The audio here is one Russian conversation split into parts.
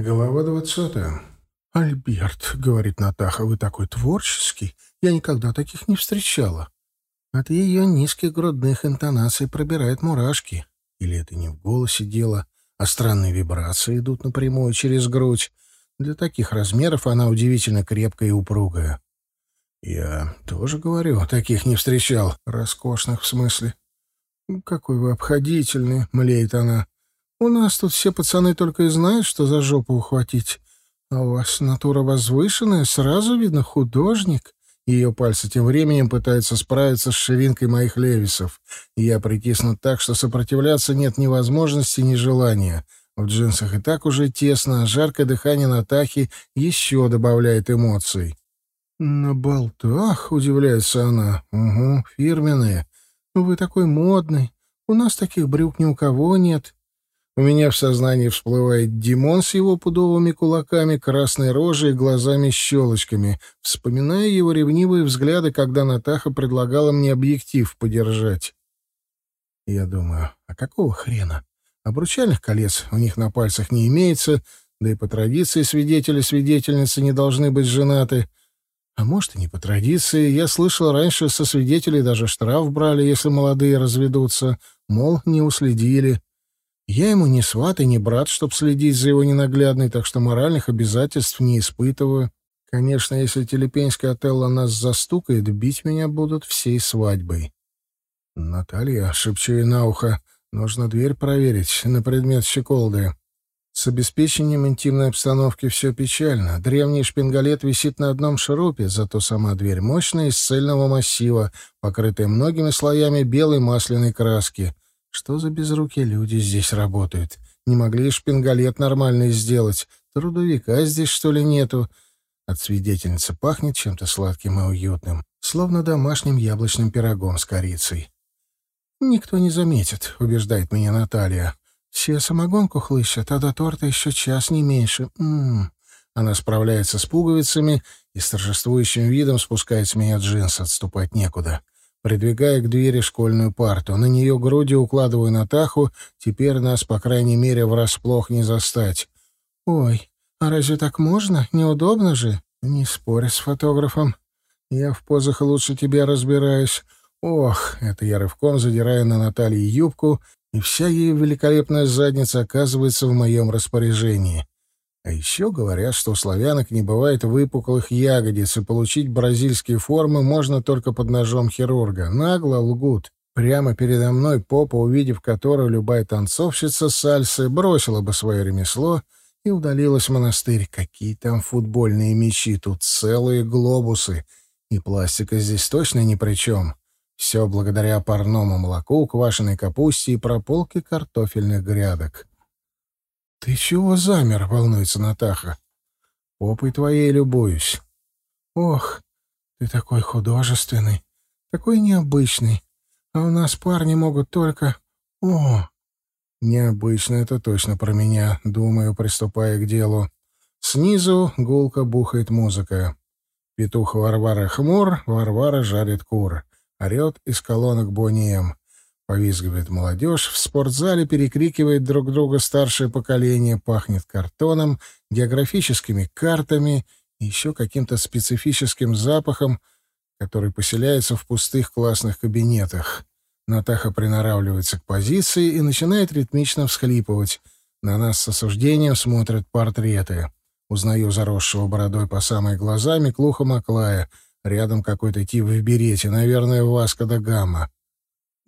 Глава двадцатая. «Альберт», — говорит Натаха, — «вы такой творческий. Я никогда таких не встречала». От ее низких грудных интонаций пробирает мурашки. Или это не в голосе дело, а странные вибрации идут напрямую через грудь. Для таких размеров она удивительно крепкая и упругая. «Я тоже говорю, таких не встречал. Роскошных в смысле». «Какой вы обходительный», — млеет она. У нас тут все пацаны только и знают, что за жопу ухватить. А у вас натура возвышенная, сразу видно художник. Ее пальцы тем временем пытаются справиться с ширинкой моих левисов. Я притиснут так, что сопротивляться нет ни возможности, ни желания. В джинсах и так уже тесно, а жаркое дыхание Натахи еще добавляет эмоций. «На болтах?» — удивляется она. «Угу, фирменные. Вы такой модный. У нас таких брюк ни у кого нет. У меня в сознании всплывает Димон с его пудовыми кулаками, красной рожей и глазами-щелочками, вспоминая его ревнивые взгляды, когда Натаха предлагала мне объектив подержать. Я думаю, а какого хрена? Обручальных колец у них на пальцах не имеется, да и по традиции свидетели-свидетельницы не должны быть женаты. А может, и не по традиции. Я слышал раньше, со свидетелей даже штраф брали, если молодые разведутся. Мол, не уследили. Я ему не сват и не брат, чтоб следить за его ненаглядной, так что моральных обязательств не испытываю. Конечно, если Телепенская Отелло нас застукает, бить меня будут всей свадьбой. Наталья, шепчу ей на ухо, нужно дверь проверить на предмет щеколды. С обеспечением интимной обстановки все печально. Древний шпингалет висит на одном шурупе, зато сама дверь мощная, из цельного массива, покрытая многими слоями белой масляной краски — что за безрукие люди здесь работают? Не могли шпингалет нормальный сделать. Трудовика здесь, что ли, нету? От свидетельницы пахнет чем-то сладким и уютным, словно домашним яблочным пирогом с корицей. «Никто не заметит», — убеждает меня Наталья. «Все самогонку хлыщат, а до торта еще час, не меньше. М -м -м. Она справляется с пуговицами и с торжествующим видом спускает с меня джинсы, отступать некуда придвигая к двери школьную парту. На нее грудью укладываю Натаху, теперь нас, по крайней мере, врасплох не застать. «Ой, а разве так можно? Неудобно же?» «Не спорь с фотографом. Я в позах лучше тебя разбираюсь. Ох, это я рывком задираю на Наталье юбку, и вся ее великолепная задница оказывается в моем распоряжении. А еще говорят, что у славянок не бывает выпуклых ягодиц, и получить бразильские формы можно только под ножом хирурга. Нагло лгут. Прямо передо мной попа, увидев которую любая танцовщица сальсы бросила бы свое ремесло и удалилась в монастырь. Какие там футбольные мячи, тут целые глобусы. И пластика здесь точно ни при чем. Все благодаря парному молоку, квашеной капусте и прополке картофельных грядок. «Ты чего замер?» — волнуется Натаха. «Попой твоей любуюсь». «Ох, ты такой художественный, такой необычный. А у нас парни могут только... О!» «Необычно это точно про меня», — думаю, приступая к делу. Снизу гулко бухает музыка. Петух Варвара хмур, Варвара жарит кур. Орет из колонок Бонни М. Повизгивает молодежь, в спортзале перекрикивает друг друга старшее поколение, пахнет картоном, географическими картами и еще каким-то специфическим запахом, который поселяется в пустых классных кабинетах. Натаха приноравливается к позиции и начинает ритмично всхлипывать. На нас с осуждением смотрят портреты. Узнаю заросшего бородой по самой глаза Миклуха Маклая. Рядом какой-то тип в берете, наверное, Васка да Гамма.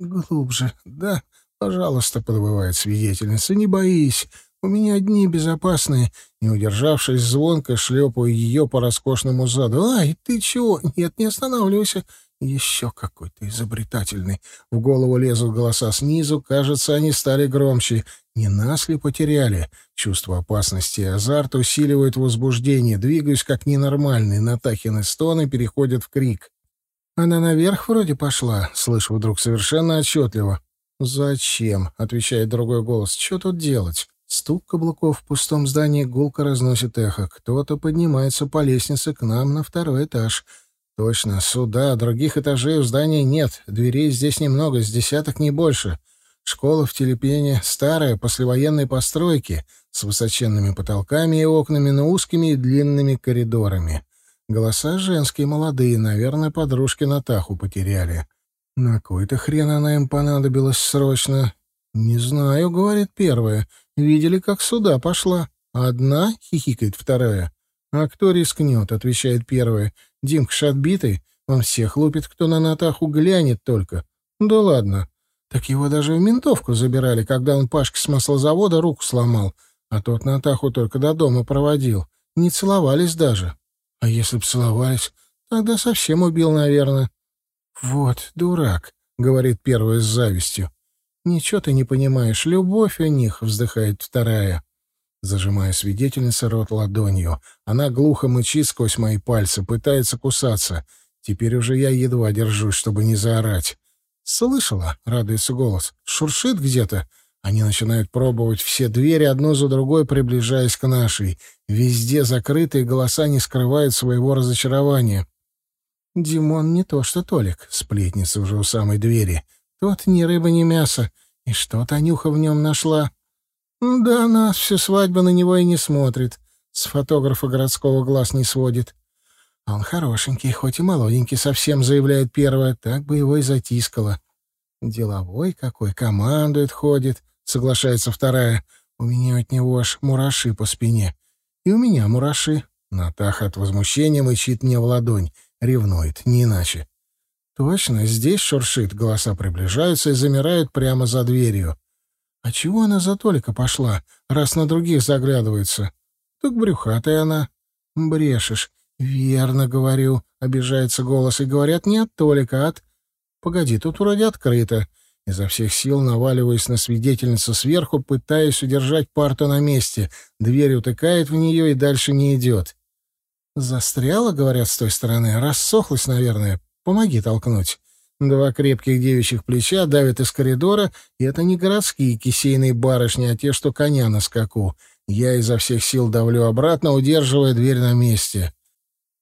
«Глубже, да, пожалуйста», — подбывает свидетельница, — «не боись, у меня одни безопасные». Не удержавшись звонко, шлепаю ее по роскошному заду. «Ай, ты чего? Нет, не останавливайся». Еще какой-то изобретательный. В голову лезут голоса снизу, кажется, они стали громче. Не нас ли потеряли? Чувство опасности и азарт усиливают возбуждение. Двигаюсь как ненормальный. Натахины стоны переходят в крик. «Она наверх вроде пошла», — слышу вдруг совершенно отчетливо. «Зачем?» — отвечает другой голос. «Что тут делать?» Стук каблуков в пустом здании гулко разносит эхо. Кто-то поднимается по лестнице к нам на второй этаж. Точно, суда, других этажей у здания нет. Дверей здесь немного, с десяток не больше. Школа в Телепене старая, послевоенной постройки, с высоченными потолками и окнами, но узкими и длинными коридорами. Голоса женские, молодые, наверное, подружки Натаху потеряли. На кой-то хрен она им понадобилась срочно. «Не знаю», — говорит первая. «Видели, как сюда пошла?» «Одна?» — хихикает вторая. «А кто рискнет?» — отвечает первая. «Димка ж отбитый. Он всех лупит, кто на Натаху глянет только». «Да ладно. Так его даже в ментовку забирали, когда он Пашке с маслозавода руку сломал, а тот Натаху только до дома проводил. Не целовались даже». А если б целовались, тогда совсем убил, наверное. Вот, дурак, говорит первая с завистью. Ничего ты не понимаешь, любовь у них, вздыхает вторая. Зажимая свидетельница рот ладонью, она глухо мычит сквозь мои пальцы, пытается кусаться. Теперь уже я едва держусь, чтобы не заорать. «Слышала?» — радуется голос. «Шуршит где-то?» Они начинают пробовать все двери одну за другой, приближаясь к нашей. Везде закрытые голоса не скрывают своего разочарования. «Димон не то что Толик», — сплетница уже у самой двери. «Тот ни рыба, ни мясо. И что Танюха в нем нашла?» «Да нас всю свадьбу на него и не смотрит. С фотографа городского глаз не сводит. Он хорошенький, хоть и молоденький, совсем заявляет первая. Так бы его и затискала. Деловой какой, командует, ходит соглашается вторая. У меня от него аж мураши по спине. И у меня мураши. Натаха от возмущения мычит мне в ладонь. Ревнует, не иначе. Точно, здесь шуршит, голоса приближаются и замирают прямо за дверью. А чего она за Толика пошла, раз на других заглядывается? Так брюхатая она. Брешешь. Верно говорю, обижается голос, и говорят не от Толика, а от... Погоди, тут вроде открыто. Изо всех сил наваливаясь на свидетельницу сверху, пытаясь удержать парту на месте. Дверь утыкает в нее и дальше не идет. «Застряла, — говорят, с той стороны. Рассохлась, наверное. Помоги толкнуть». Два крепких девичьих плеча давят из коридора, и это не городские кисейные барышни, а те, что коня на скаку. Я изо всех сил давлю обратно, удерживая дверь на месте.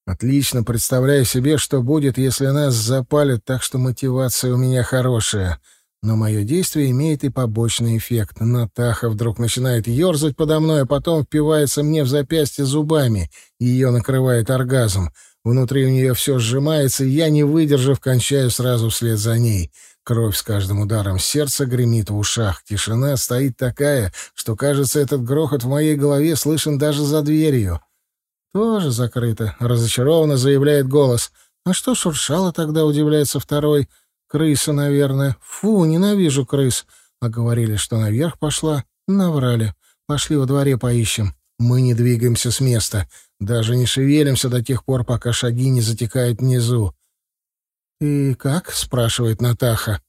Отлично представляю себе, что будет, если нас запалят, так что мотивация у меня хорошая. Но мое действие имеет и побочный эффект. Натаха вдруг начинает ерзать подо мной, а потом впивается мне в запястье зубами. Ее накрывает оргазм. Внутри у нее все сжимается, и я, не выдержав, кончаю сразу вслед за ней. Кровь с каждым ударом сердца гремит в ушах. Тишина стоит такая, что, кажется, этот грохот в моей голове слышен даже за дверью. «Тоже закрыто», — разочарованно заявляет голос. «А что шуршало тогда?» — удивляется второй. Крыса, наверное. Фу, ненавижу крыс. А говорили, что наверх пошла. Наврали. Пошли во дворе поищем. Мы не двигаемся с места. Даже не шевелимся до тех пор, пока шаги не затекают внизу. «И как?» — спрашивает Натаха.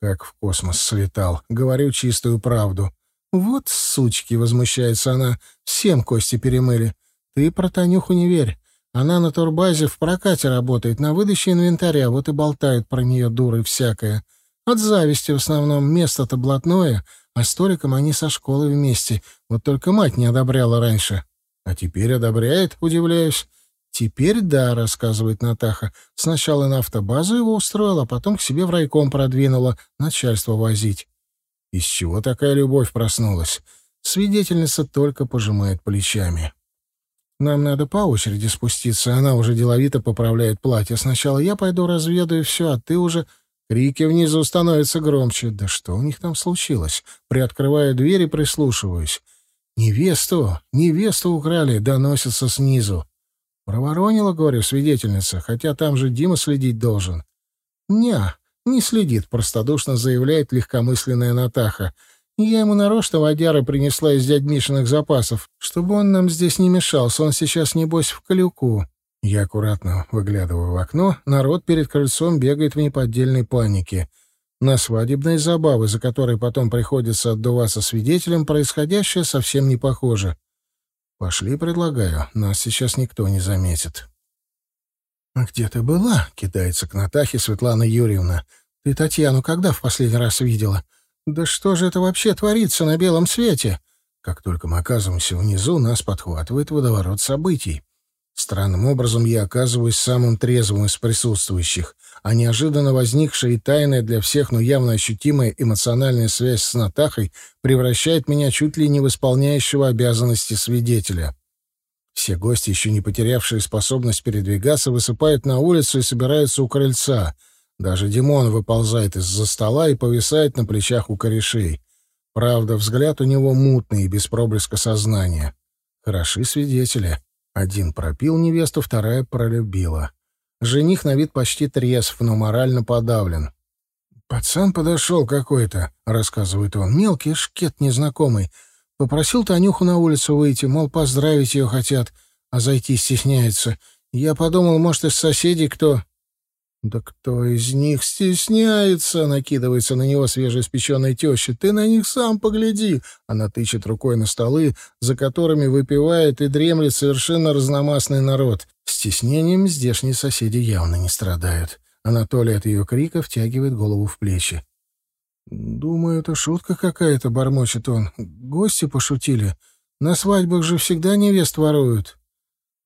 Как в космос слетал. Говорю чистую правду. «Вот сучки!» — возмущается она. «Всем кости перемыли. Ты про Танюху не верь. Она на турбазе в прокате работает, на выдаче инвентаря, вот и болтают про нее дуры всякое. От зависти в основном, место-то блатное, а столиком они со школы вместе. Вот только мать не одобряла раньше. А теперь одобряет, удивляюсь. Теперь да, рассказывает Натаха. Сначала на автобазу его устроила, а потом к себе в райком продвинула, начальство возить. Из чего такая любовь проснулась? Свидетельница только пожимает плечами. Нам надо по очереди спуститься. Она уже деловито поправляет платье. Сначала я пойду разведаю все, а ты уже... Крики внизу становятся громче. Да что у них там случилось? Приоткрываю дверь и прислушиваюсь. «Невесту! Невесту украли!» — доносится снизу. «Проворонила, говорю, свидетельница, хотя там же Дима следить должен». «Ня, не следит», — простодушно заявляет легкомысленная Натаха. Я ему нарочно водяры принесла из дядь Мишиных запасов, чтобы он нам здесь не мешался, он сейчас, небось, в колюку. Я аккуратно выглядываю в окно, народ перед крыльцом бегает в неподдельной панике. На свадебной забавы, за которой потом приходится отдуваться свидетелем, происходящее совсем не похоже. Пошли, предлагаю, нас сейчас никто не заметит. «А где ты была?» — кидается к Натахе Светлана Юрьевна. «Ты Татьяну когда в последний раз видела? Да что же это вообще творится на белом свете? Как только мы оказываемся внизу, нас подхватывает водоворот событий. Странным образом я оказываюсь самым трезвым из присутствующих, а неожиданно возникшая и тайная для всех, но явно ощутимая эмоциональная связь с Натахой превращает меня чуть ли не в исполняющего обязанности свидетеля. Все гости, еще не потерявшие способность передвигаться, высыпают на улицу и собираются у крыльца. Даже Димон выползает из-за стола и повисает на плечах у корешей. Правда, взгляд у него мутный и без проблеска сознания. Хороши свидетели. Один пропил невесту, вторая пролюбила. Жених на вид почти трезв, но морально подавлен. «Пацан подошел какой-то», — рассказывает он, — «мелкий шкет незнакомый. Попросил Танюху на улицу выйти, мол, поздравить ее хотят, а зайти стесняется. Я подумал, может, из соседей кто...» «Да кто из них стесняется?» — накидывается на него свежеиспеченная теща. «Ты на них сам погляди!» Она тычет рукой на столы, за которыми выпивает и дремлет совершенно разномастный народ. Стеснением здешние соседи явно не страдают. Анатолий от ее крика втягивает голову в плечи. «Думаю, это шутка какая-то», — бормочет он. «Гости пошутили. На свадьбах же всегда невест воруют».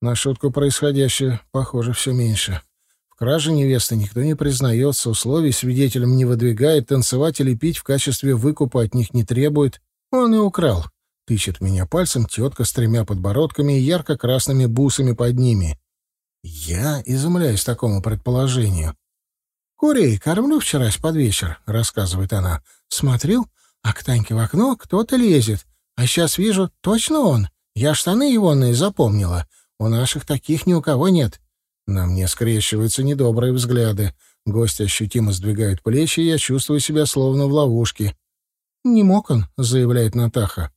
На шутку происходящее, похоже, все меньше краже невесты никто не признается, условий свидетелям не выдвигает, танцевать или пить в качестве выкупа от них не требует. Он и украл. Тычет меня пальцем тетка с тремя подбородками и ярко-красными бусами под ними. Я изумляюсь такому предположению. «Курей кормлю вчера под вечер», — рассказывает она. «Смотрел, а к Таньке в окно кто-то лезет. А сейчас вижу, точно он. Я штаны егоные запомнила. У наших таких ни у кого нет. На мне скрещиваются недобрые взгляды. Гость ощутимо сдвигает плечи, и я чувствую себя словно в ловушке. «Не мог он», — заявляет Натаха.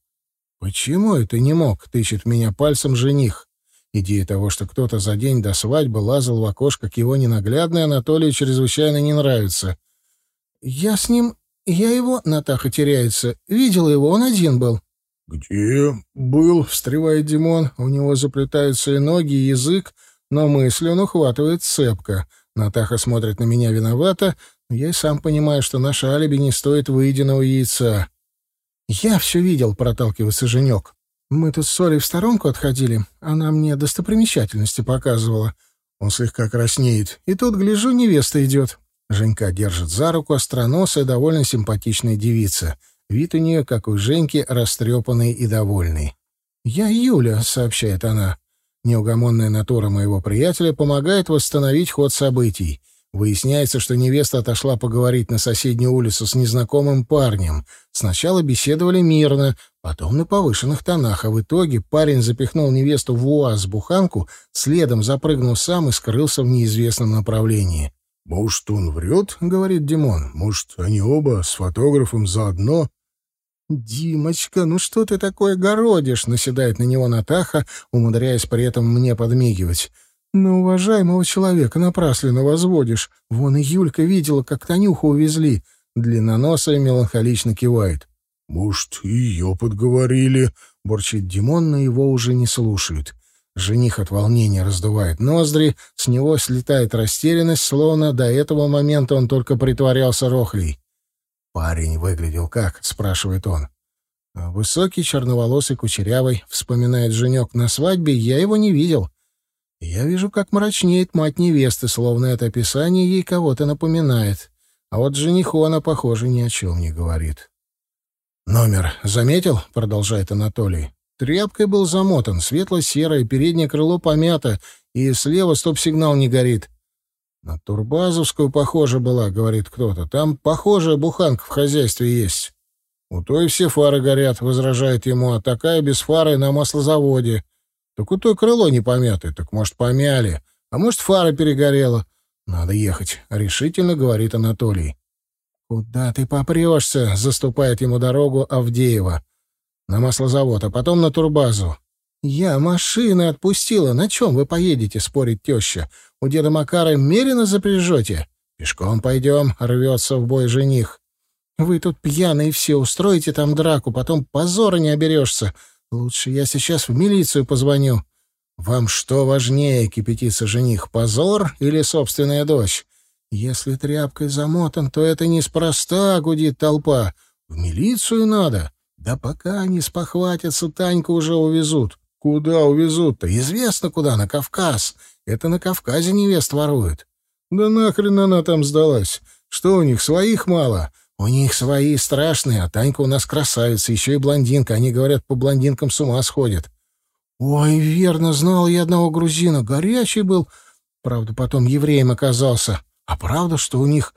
«Почему это не мог?» — тычет меня пальцем жених. Идея того, что кто-то за день до свадьбы лазал в окошко к его ненаглядной, Анатолию чрезвычайно не нравится. «Я с ним... Я его...» — Натаха теряется. «Видела его, он один был». «Где был?» — встревает Димон. У него заплетаются и ноги, и язык, но мысли он ухватывает цепко. Натаха смотрит на меня виновато, но я и сам понимаю, что наше алиби не стоит выеденного яйца. «Я все видел», — проталкивается Женек. «Мы тут с Солей в сторонку отходили. Она мне достопримечательности показывала». Он слегка краснеет. И тут, гляжу, невеста идет. Женька держит за руку остроносая, довольно симпатичная девица. Вид у нее, как у Женьки, растрепанный и довольный. «Я Юля», — сообщает она. Неугомонная натура моего приятеля помогает восстановить ход событий. Выясняется, что невеста отошла поговорить на соседнюю улицу с незнакомым парнем. Сначала беседовали мирно, потом на повышенных тонах, а в итоге парень запихнул невесту в УАЗ-буханку, следом запрыгнул сам и скрылся в неизвестном направлении. «Может, он врет?» — говорит Димон. «Может, они оба с фотографом заодно?» «Димочка, ну что ты такое городишь?» — наседает на него Натаха, умудряясь при этом мне подмигивать. «На уважаемого человека напрасленно возводишь. Вон и Юлька видела, как Танюху увезли». Длинноносая меланхолично кивает. «Может, ее подговорили?» — бурчит Димон, но его уже не слушают. Жених от волнения раздувает ноздри, с него слетает растерянность, словно до этого момента он только притворялся рохлей. «Парень выглядел как?» — спрашивает он. «Высокий, черноволосый, кучерявый», — вспоминает Женек. «На свадьбе я его не видел. Я вижу, как мрачнеет мать невесты, словно это описание ей кого-то напоминает. А вот жениху она, похоже, ни о чем не говорит». «Номер заметил?» — продолжает Анатолий. Тряпкой был замотан, светло-серое, переднее крыло помято, и слева стоп-сигнал не горит. «На Турбазовскую похоже была», — говорит кто-то. «Там похожая буханка в хозяйстве есть». «У той все фары горят», — возражает ему, «а такая без фары на маслозаводе». «Так у той крыло не помятое, так, может, помяли. А может, фара перегорела». «Надо ехать», — решительно говорит Анатолий. «Куда ты попрешься?» — заступает ему дорогу Авдеева. «На маслозавод, а потом на турбазу». «Я машины отпустила. На чем вы поедете?» — спорит теща. У деда Макара мерено запряжете? Пешком пойдем, рвется в бой жених. Вы тут пьяные все, устроите там драку, потом позора не оберешься. Лучше я сейчас в милицию позвоню. Вам что важнее, кипятится жених, позор или собственная дочь? Если тряпкой замотан, то это неспроста, гудит толпа. В милицию надо. Да пока они спохватятся, Таньку уже увезут. Куда увезут-то? Известно куда, на Кавказ. Это на Кавказе невест воруют. Да нахрен она там сдалась? Что у них, своих мало? У них свои страшные, а Танька у нас красавица, еще и блондинка. Они, говорят, по блондинкам с ума сходят. Ой, верно, знал я одного грузина. Горячий был. Правда, потом евреем оказался. А правда, что у них...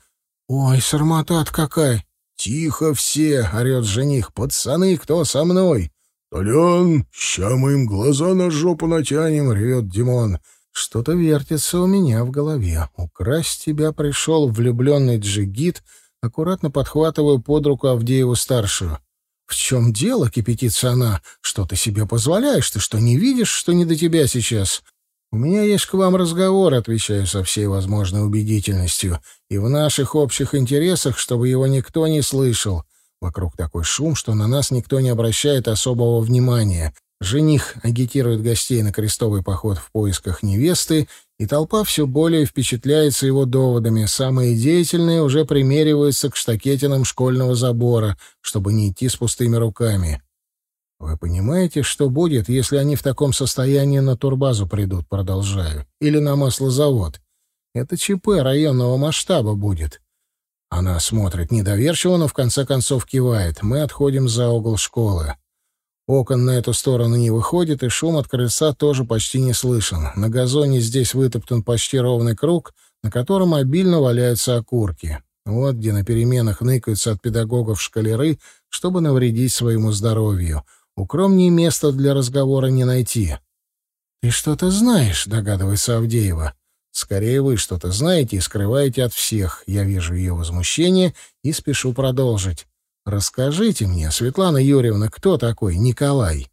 Ой, сарматат какая! «Тихо все!» — орет жених. «Пацаны, кто со мной?» «Толян, ща мы им глаза на жопу натянем!» — ревет Димон. Что-то вертится у меня в голове. Украсть тебя пришел влюбленный джигит, аккуратно подхватываю под руку Авдееву-старшую. «В чем дело?» — кипятится она. «Что ты себе позволяешь? Ты что, не видишь, что не до тебя сейчас? «У меня есть к вам разговор», — отвечаю со всей возможной убедительностью, «и в наших общих интересах, чтобы его никто не слышал. Вокруг такой шум, что на нас никто не обращает особого внимания. Жених агитирует гостей на крестовый поход в поисках невесты, и толпа все более впечатляется его доводами. Самые деятельные уже примериваются к штакетинам школьного забора, чтобы не идти с пустыми руками. Вы понимаете, что будет, если они в таком состоянии на турбазу придут, продолжаю, или на маслозавод? Это ЧП районного масштаба будет. Она смотрит недоверчиво, но в конце концов кивает. Мы отходим за угол школы. Окон на эту сторону не выходит, и шум от крыльца тоже почти не слышен. На газоне здесь вытоптан почти ровный круг, на котором обильно валяются окурки. Вот где на переменах ныкаются от педагогов шкалеры, чтобы навредить своему здоровью. Укромнее места для разговора не найти. «Ты что-то знаешь», — догадывается Авдеева. «Скорее вы что-то знаете и скрываете от всех. Я вижу ее возмущение и спешу продолжить. Расскажите мне, Светлана Юрьевна, кто такой Николай?»